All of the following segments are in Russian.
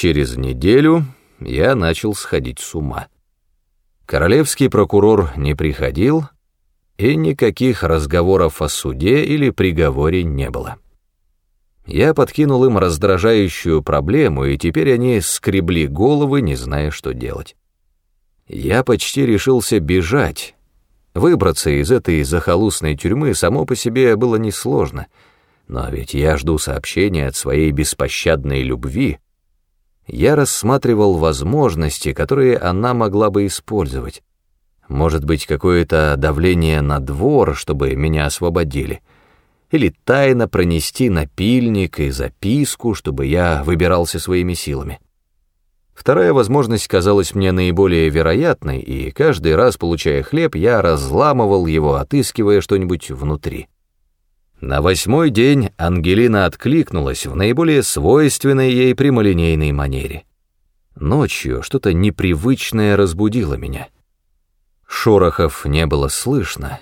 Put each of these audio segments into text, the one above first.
Через неделю я начал сходить с ума. Королевский прокурор не приходил, и никаких разговоров о суде или приговоре не было. Я подкинул им раздражающую проблему, и теперь они скребли головы, не зная, что делать. Я почти решился бежать. Выбраться из этой захолустной тюрьмы само по себе было несложно, но ведь я жду сообщения от своей беспощадной любви. Я рассматривал возможности, которые она могла бы использовать. Может быть, какое-то давление на двор, чтобы меня освободили — или тайно пронести напильник и записку, чтобы я выбирался своими силами. Вторая возможность казалась мне наиболее вероятной, и каждый раз, получая хлеб, я разламывал его, отыскивая что-нибудь внутри. На восьмой день Ангелина откликнулась в наиболее свойственной ей прямолинейной манере. Ночью что-то непривычное разбудило меня. Шорохов не было слышно,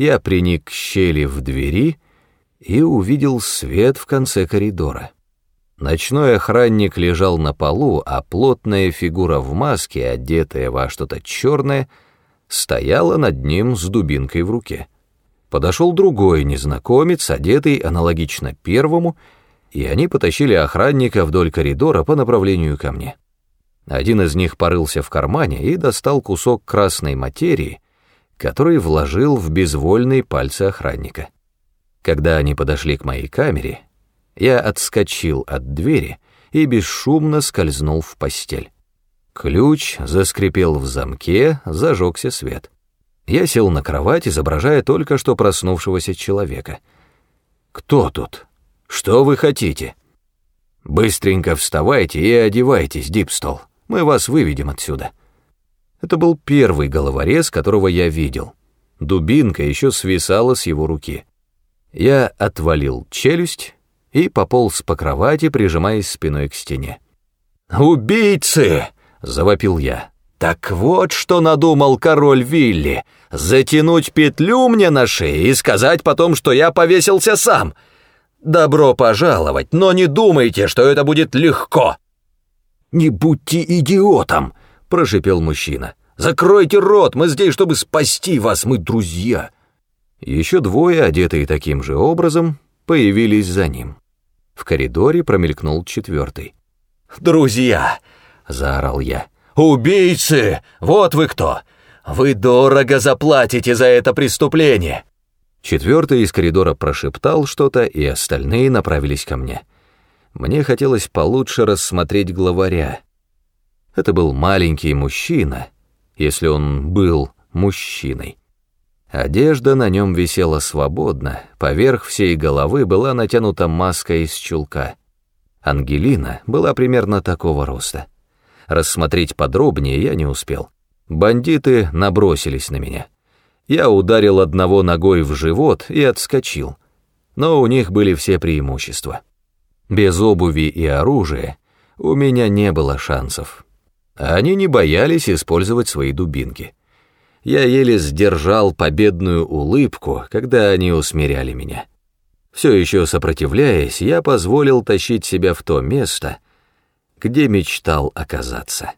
я приник к щели в двери и увидел свет в конце коридора. Ночной охранник лежал на полу, а плотная фигура в маске, одетая во что-то черное, стояла над ним с дубинкой в руке. Подошел другой незнакомец, одетый аналогично первому, и они потащили охранника вдоль коридора по направлению ко мне. Один из них порылся в кармане и достал кусок красной материи, который вложил в безвольные пальцы охранника. Когда они подошли к моей камере, я отскочил от двери и бесшумно скользнул в постель. Ключ заскрипел в замке, зажегся свет. Я сел на кровать, изображая только что проснувшегося человека. «Кто тут? Что вы хотите?» «Быстренько вставайте и одевайтесь, Дипстол. Мы вас выведем отсюда». Это был первый головорез, которого я видел. Дубинка еще свисала с его руки. Я отвалил челюсть и пополз по кровати, прижимаясь спиной к стене. «Убийцы!» — завопил я. «Так вот, что надумал король Вилли. Затянуть петлю мне на шее и сказать потом, что я повесился сам. Добро пожаловать, но не думайте, что это будет легко». «Не будьте идиотом!» прошипел мужчина. «Закройте рот, мы здесь, чтобы спасти вас, мы друзья!» Еще двое, одетые таким же образом, появились за ним. В коридоре промелькнул четвертый. «Друзья!» — заорал я. «Убийцы! Вот вы кто! Вы дорого заплатите за это преступление!» Четвертый из коридора прошептал что-то, и остальные направились ко мне. Мне хотелось получше рассмотреть главаря. Это был маленький мужчина, если он был мужчиной. Одежда на нем висела свободно, поверх всей головы была натянута маска из чулка. Ангелина была примерно такого роста. Рассмотреть подробнее я не успел. Бандиты набросились на меня. Я ударил одного ногой в живот и отскочил. Но у них были все преимущества. Без обуви и оружия у меня не было шансов. Они не боялись использовать свои дубинки. Я еле сдержал победную улыбку, когда они усмиряли меня. Все еще сопротивляясь, я позволил тащить себя в то место, где мечтал оказаться.